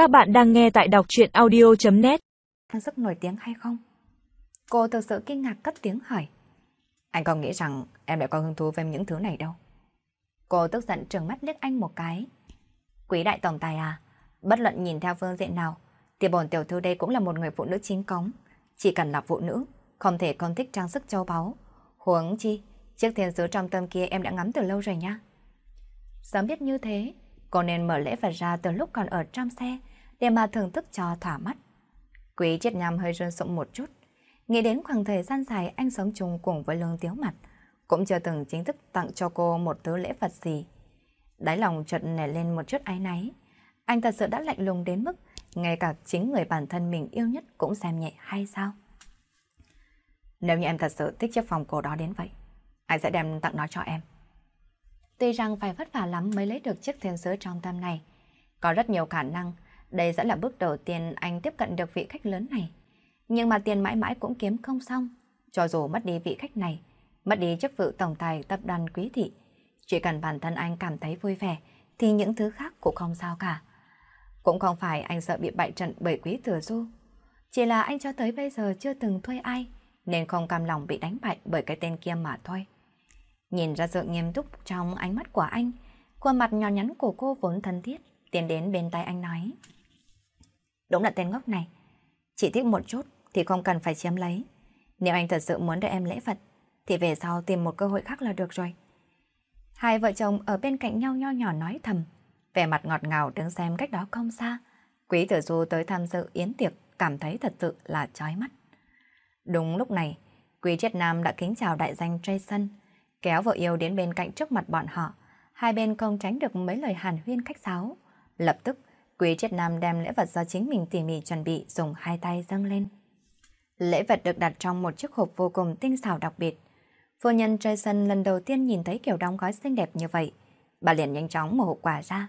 Các bạn đang nghe tại đọc chuyện audio.net Rất nổi tiếng hay không? Cô thực sự kinh ngạc cất tiếng hỏi. Anh còn nghĩ rằng em lại có hứng thú với những thứ này đâu. Cô tức giận trừng mắt liếc anh một cái. Quý đại tổng tài à, bất luận nhìn theo phương diện nào, thì bổn tiểu thư đây cũng là một người phụ nữ chính cống. Chỉ cần là phụ nữ, không thể con thích trang sức châu báu. Huống chi, chiếc thiên sứ trong tâm kia em đã ngắm từ lâu rồi nha. Sớm biết như thế, cô nên mở lễ vật ra từ lúc còn ở trong xe để mà thưởng thức cho thỏa mắt. Quý triết nhằm hơi run sụng một chút. Nghĩ đến khoảng thời gian dài anh sống chung cùng với lương tiếu mặt, cũng chưa từng chính thức tặng cho cô một thứ lễ vật gì. Đáy lòng chợt nảy lên một chút áy náy. Anh thật sự đã lạnh lùng đến mức ngay cả chính người bản thân mình yêu nhất cũng xem nhẹ hay sao? Nếu như em thật sự thích chiếc phòng cổ đó đến vậy, anh sẽ đem tặng nó cho em. Tuy rằng phải vất vả lắm mới lấy được chiếc thiên sứ trong tâm này, có rất nhiều khả năng đây sẽ là bước đầu tiên anh tiếp cận được vị khách lớn này. Nhưng mà tiền mãi mãi cũng kiếm không xong, cho dù mất đi vị khách này, mất đi chức vụ tổng tài tập đoàn quý thị, chỉ cần bản thân anh cảm thấy vui vẻ thì những thứ khác cũng không sao cả. Cũng không phải anh sợ bị bại trận bởi quý thừa du, chỉ là anh cho tới bây giờ chưa từng thuê ai, nên không cam lòng bị đánh bại bởi cái tên kia mà thôi. Nhìn ra sự nghiêm túc trong ánh mắt của anh, khuôn mặt nhỏ nhắn của cô vốn thân thiết, tiến đến bên tay anh nói. Đúng là tên ngốc này, chỉ thích một chút thì không cần phải chiếm lấy. Nếu anh thật sự muốn đưa em lễ vật, thì về sau tìm một cơ hội khác là được rồi. Hai vợ chồng ở bên cạnh nhau nho nhỏ nói thầm, vẻ mặt ngọt ngào đứng xem cách đó không xa. Quý tử du tới tham dự yến tiệc cảm thấy thật sự là chói mắt. Đúng lúc này, Quý Triết Nam đã kính chào đại danh Jason, kéo vợ yêu đến bên cạnh trước mặt bọn họ. Hai bên không tránh được mấy lời hàn huyên khách sáo. Lập tức, Quý Triết Nam đem lễ vật do chính mình tỉ mỉ chuẩn bị dùng hai tay dâng lên. Lễ vật được đặt trong một chiếc hộp vô cùng tinh xảo đặc biệt. Phu nhân Jason lần đầu tiên nhìn thấy kiểu đóng gói xinh đẹp như vậy. Bà liền nhanh chóng mở hộp quà ra.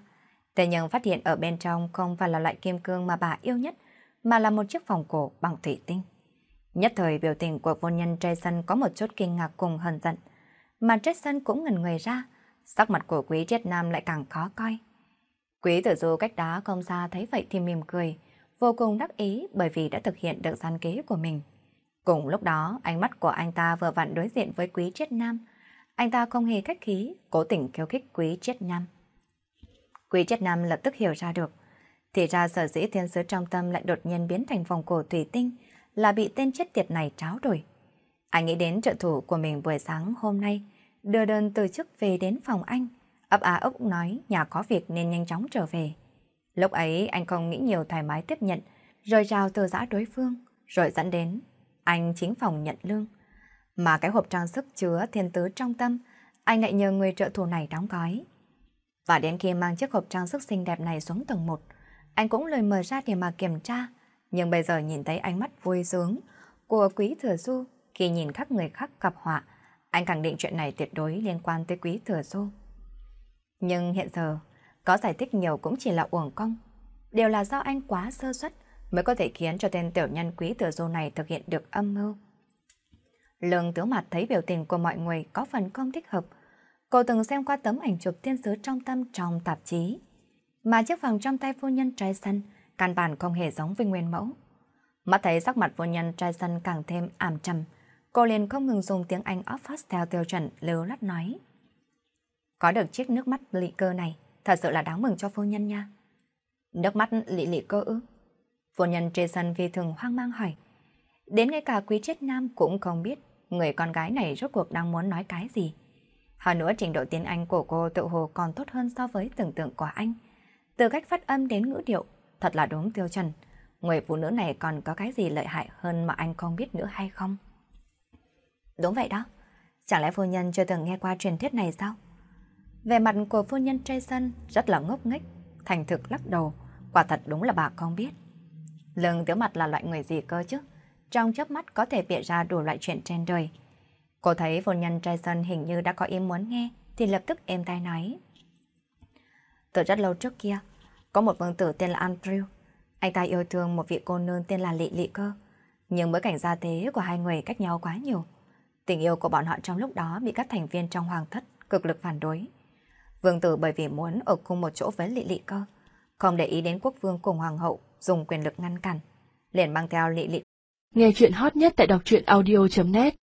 Thế nhưng phát hiện ở bên trong không phải là loại kim cương mà bà yêu nhất, mà là một chiếc vòng cổ bằng thủy tinh. Nhất thời biểu tình của phu nhân Jason có một chút kinh ngạc cùng hờn giận, mà Jason cũng ngần người ra, sắc mặt của quý triết nam lại càng khó coi. Quý tử du cách đó không xa thấy vậy thì mỉm cười, vô cùng đắc ý bởi vì đã thực hiện được gian kế của mình. Cùng lúc đó, ánh mắt của anh ta vừa vặn đối diện với quý triết nam. Anh ta không hề khách khí, cố tình khiêu khích quý triết nam. Quý triết nam lập tức hiểu ra được. Thì ra sở dĩ thiên sứ trong tâm lại đột nhiên biến thành vòng cổ thủy tinh là bị tên chết tiệt này tráo đổi. Anh nghĩ đến trợ thủ của mình buổi sáng hôm nay, đưa đơn từ chức về đến phòng anh. Ấp á ốc nói nhà có việc nên nhanh chóng trở về. Lúc ấy anh không nghĩ nhiều thoải mái tiếp nhận, rồi rào từ giã đối phương, rồi dẫn đến. Anh chính phòng nhận lương. Mà cái hộp trang sức chứa thiên tứ trong tâm, anh lại nhờ người trợ thủ này đóng gói. Và đến khi mang chiếc hộp trang sức xinh đẹp này xuống tầng 1, anh cũng lời mời ra để mà kiểm tra. Nhưng bây giờ nhìn thấy ánh mắt vui sướng của quý thừa du khi nhìn các người khác gặp họa, anh khẳng định chuyện này tuyệt đối liên quan tới quý thừa du. Nhưng hiện giờ, có giải thích nhiều cũng chỉ là uổng công. Đều là do anh quá sơ suất mới có thể khiến cho tên tiểu nhân quý tử dô này thực hiện được âm mưu. Lương tướng mặt thấy biểu tình của mọi người có phần không thích hợp. Cô từng xem qua tấm ảnh chụp thiên sứ trong tâm trong tạp chí. Mà chiếc vòng trong tay phu nhân trai sân căn bản không hề giống với nguyên mẫu. Mắt thấy sắc mặt phu nhân trai sân càng thêm ảm trầm, cô liền không ngừng dùng tiếng Anh off theo tiêu chuẩn lưu lắt nói. Có được chiếc nước mắt lị cơ này, thật sự là đáng mừng cho phu nhân nha. Nước mắt lị lị cơ ư? Phu nhân Jason vì thường hoang mang hỏi. Đến ngay cả quý chết nam cũng không biết người con gái này rốt cuộc đang muốn nói cái gì. Hơn nữa trình độ tiếng Anh của cô tự hồ còn tốt hơn so với tưởng tượng của anh. Từ cách phát âm đến ngữ điệu, thật là đúng tiêu chuẩn. Người phụ nữ này còn có cái gì lợi hại hơn mà anh không biết nữa hay không? Đúng vậy đó. Chẳng lẽ phu nhân chưa từng nghe qua truyền thuyết này sao? Về mặt của phu nhân Jason rất là ngốc nghếch, thành thực lắc đầu, quả thật đúng là bà không biết. Lương tiếu mặt là loại người gì cơ chứ? Trong chớp mắt có thể bịa ra đủ loại chuyện trên đời. Cô thấy phu nhân Jason hình như đã có ý muốn nghe, thì lập tức êm tai nói. Từ rất lâu trước kia, có một vương tử tên là Andrew. Anh ta yêu thương một vị cô nương tên là Lị Lị cơ. Nhưng bối cảnh gia thế của hai người cách nhau quá nhiều. Tình yêu của bọn họ trong lúc đó bị các thành viên trong hoàng thất cực lực phản đối. Vương tử bởi vì muốn ở cùng một chỗ với Lị Lị cơ, không để ý đến quốc vương cùng hoàng hậu dùng quyền lực ngăn cản, liền mang theo lị lị. Nghe chuyện hot nhất tại đọc truyện audio.net